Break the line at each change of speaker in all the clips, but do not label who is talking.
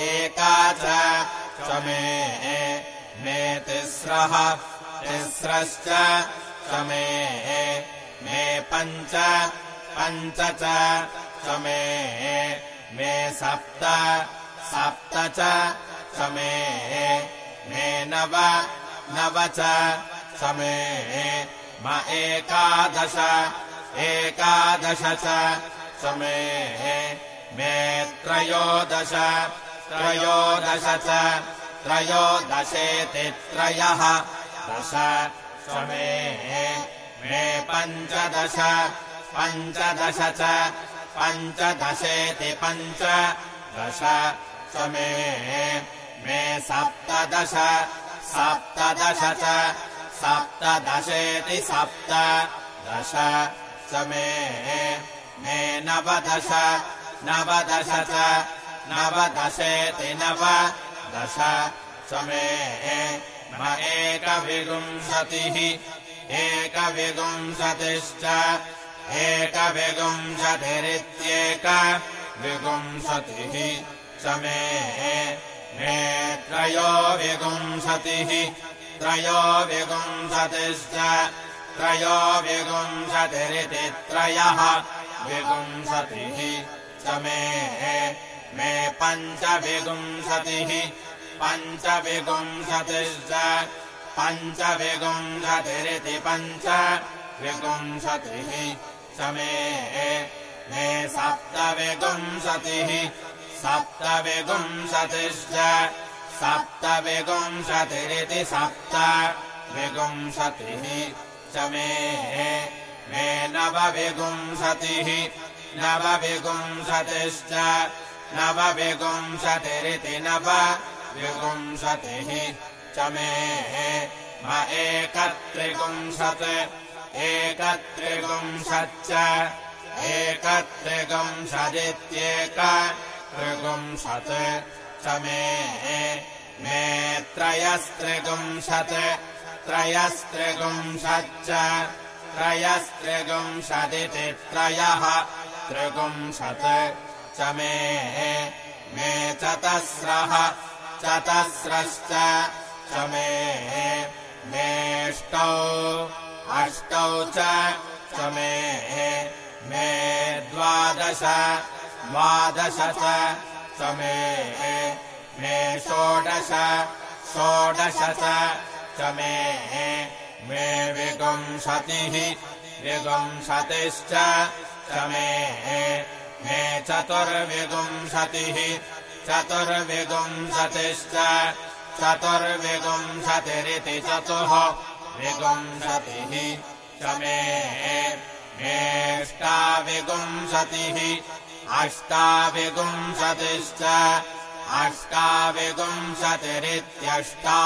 एका च मे मे तिस्रः तिस्रश्च मे मे पञ्च पञ्च च मे मे सप्त सप्त च मे मे नव नव च मे म एकादश एकादश च मे मे त्रयोदश त्रयोदश च त्रयोदशेति त्रयः। दश मे मे पञ्चदश। पञ्चदश च। पञ्चदशेति पञ्च। दश मे मे सप्तदश। सप्तदश च। सप्तदशेति सप्त। दश मे मे नवदश। नवदश च नवदशेति नव दश मे म एकविगुंसतिः एकविगुंसतिश्च एकविगुंसतिरित्येक विगुंसतिः मे मे त्रयोविगुंसतिः त्रयोविगुंसतिश्च त्रयोविगुंसतिरिति त्रयः विगुंसतिः मे मे पञ्चविगुंसतिः पञ्चविगुंसतिश्च पञ्चविगुंसतिरिति पञ्च विगुंसतिः मे मे सप्तविगुंसतिः सप्तविगुंसतिश्च सप्तविगुंसतिरिति सप्त विगुंसतिः मे मे नवविगुंसतिः नवविगुंसतिश्च नवविगुंसतिरिति नव विगुंसतिः च मे म एकत्रिगुंसत् एकत्रिगुंसच्च एकत्रिगुंसदित्येक त्रिगुंसत् च मे मे त्रयस्त्रिगुंसत् त्रयस्त्रिगुंसच्च त्रयस्त्रिगुंसदिति त्रयः त्रिगुंसत् च मे मे चतस्रः चतस्रश्च च मे मेष्टौ अष्टौ च मे मे द्वादश द्वादश च मे मे षोडश षोडश च मे मे विगुंसतिः विगुंसतिश्च च मे मे चतुर्विगुंसतिः चतुर्विगुंसतिश्च चतुर्विगुंसतिरिति चतुः। विगुंसतिः च मे। मेष्टाविगुंसतिः अष्टाविगुंसतिश्च अष्टाविगुंसतिरित्यष्टा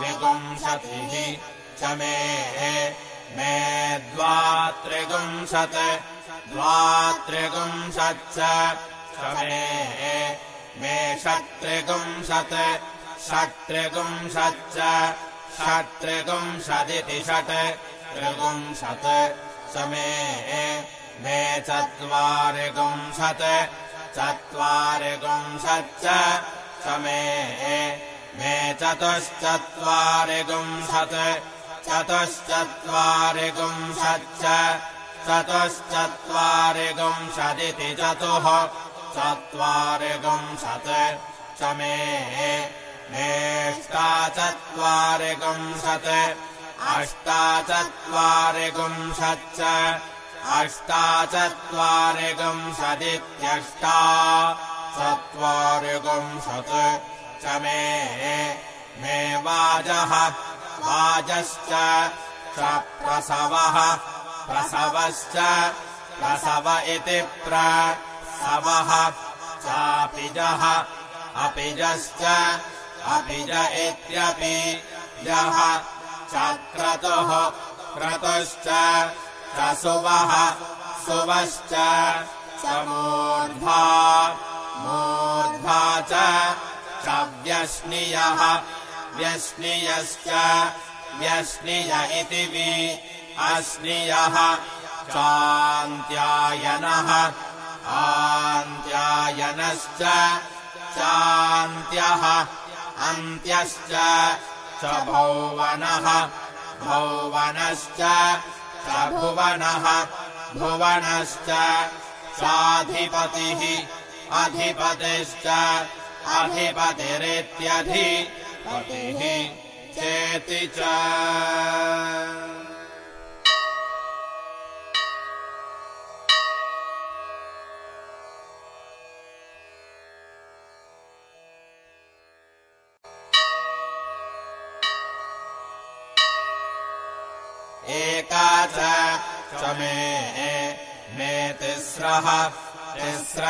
विगुंसतिः च मे। मे द्वात्रिगुंसत् द्वात्रिगुंसच्च मे मे षट्त्रिगुंसत् षट्त्रिगुंसच्च षट्त्रिगुंसदिति षट् त्रिगुंसत् च मे चत्वारिगुंसत् चत्वारिगुंसच्च च मे चतुश्चत्वारिगुंसत् चतुश्चत्वारिगुंसच्च चतुश्चत्वारिगुंसदिति चतुः चत्वारिगुंसत् च मे मेष्टाचत्वारिगुंसत् अष्टाचत्वारिगुंसच्च अष्टाचत्वारिगुंसदित्यष्टा चत्वारिगुंसत् च मे मे वाजः वाजश्च च प्रसवः प्रसवश्च प्रसव इति प्रसवः चापिजः अपिजश्च अपिज इत्यपि जः चक्रतुः क्रतुश्च प्रसुवः सुवश्च समूर्ध्वा मूर्ध्वा च व्यश्नियः व्यश्नियश्च व्यश्निय इति वि अस्नियः चान्त्यायनः आन्त्यायनश्च चान्त्यः अन्त्यश्च च भौवनः भौवनश्च च भुवनः भुवनश्च चाधिपतिः अधिपतिश्च अधिपतिरित्यधिपतिः चेति च। एका च मे मे तिस्रः तिस्र